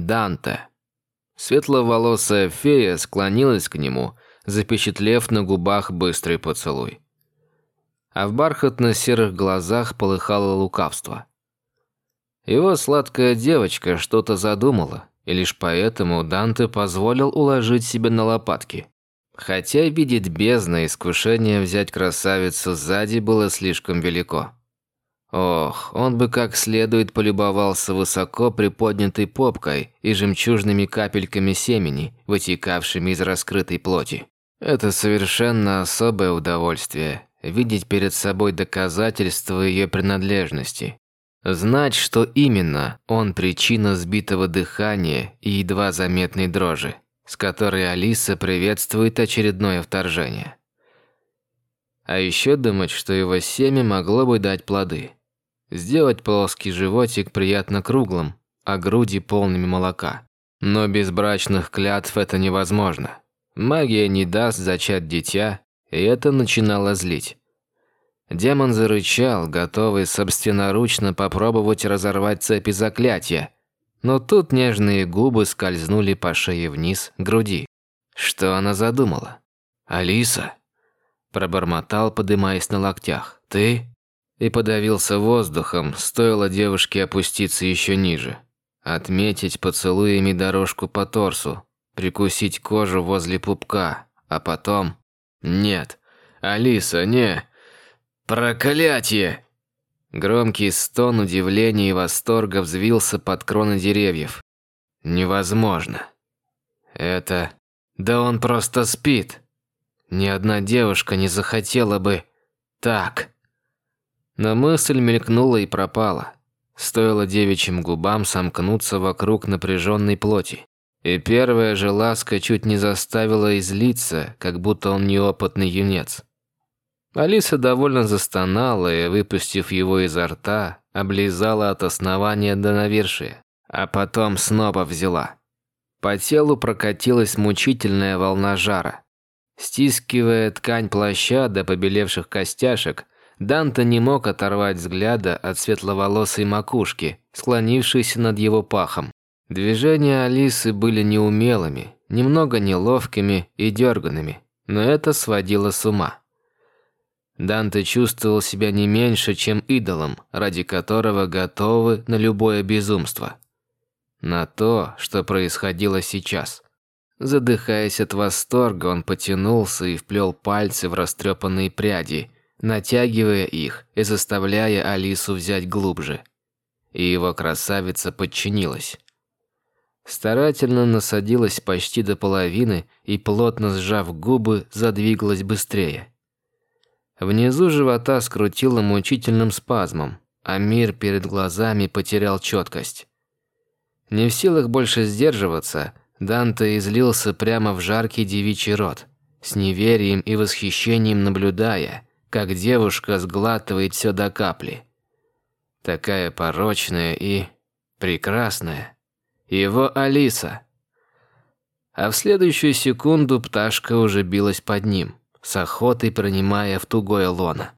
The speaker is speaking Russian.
Данте. Светловолосая фея склонилась к нему, запечатлев на губах быстрый поцелуй. А в бархатно-серых глазах полыхало лукавство. Его сладкая девочка что-то задумала, и лишь поэтому Данте позволил уложить себя на лопатки. Хотя видеть бездна искушение взять красавицу сзади было слишком велико. Ох, он бы как следует полюбовался высоко приподнятой попкой и жемчужными капельками семени, вытекавшими из раскрытой плоти. Это совершенно особое удовольствие – видеть перед собой доказательства ее принадлежности. Знать, что именно он причина сбитого дыхания и едва заметной дрожи, с которой Алиса приветствует очередное вторжение. А еще думать, что его семя могло бы дать плоды – Сделать плоский животик приятно круглым, а груди полными молока. Но без брачных клятв это невозможно. Магия не даст зачать дитя, и это начинало злить. Демон зарычал, готовый собственноручно попробовать разорвать цепи заклятия. Но тут нежные губы скользнули по шее вниз, груди. Что она задумала? «Алиса?» Пробормотал, подымаясь на локтях. «Ты?» И подавился воздухом, стоило девушке опуститься еще ниже. Отметить поцелуями дорожку по торсу, прикусить кожу возле пупка, а потом... Нет, Алиса, не... Проклятие! Громкий стон удивления и восторга взвился под кроны деревьев. Невозможно. Это... Да он просто спит. Ни одна девушка не захотела бы... Так... Но мысль мелькнула и пропала. Стоило девичьим губам сомкнуться вокруг напряженной плоти. И первая же ласка чуть не заставила излиться, как будто он неопытный юнец. Алиса довольно застонала и, выпустив его изо рта, облизала от основания до навершия, а потом снова взяла. По телу прокатилась мучительная волна жара. Стискивая ткань плаща до побелевших костяшек, Данте не мог оторвать взгляда от светловолосой макушки, склонившейся над его пахом. Движения Алисы были неумелыми, немного неловкими и дерганными, но это сводило с ума. Данте чувствовал себя не меньше, чем идолом, ради которого готовы на любое безумство. На то, что происходило сейчас. Задыхаясь от восторга, он потянулся и вплел пальцы в растрепанные пряди – натягивая их и заставляя Алису взять глубже. И его красавица подчинилась. Старательно насадилась почти до половины и, плотно сжав губы, задвигалась быстрее. Внизу живота скрутило мучительным спазмом, а мир перед глазами потерял четкость. Не в силах больше сдерживаться, Данте излился прямо в жаркий девичий рот, с неверием и восхищением наблюдая – как девушка сглатывает все до капли. Такая порочная и прекрасная. Его Алиса. А в следующую секунду пташка уже билась под ним, с охотой пронимая в тугое лоно.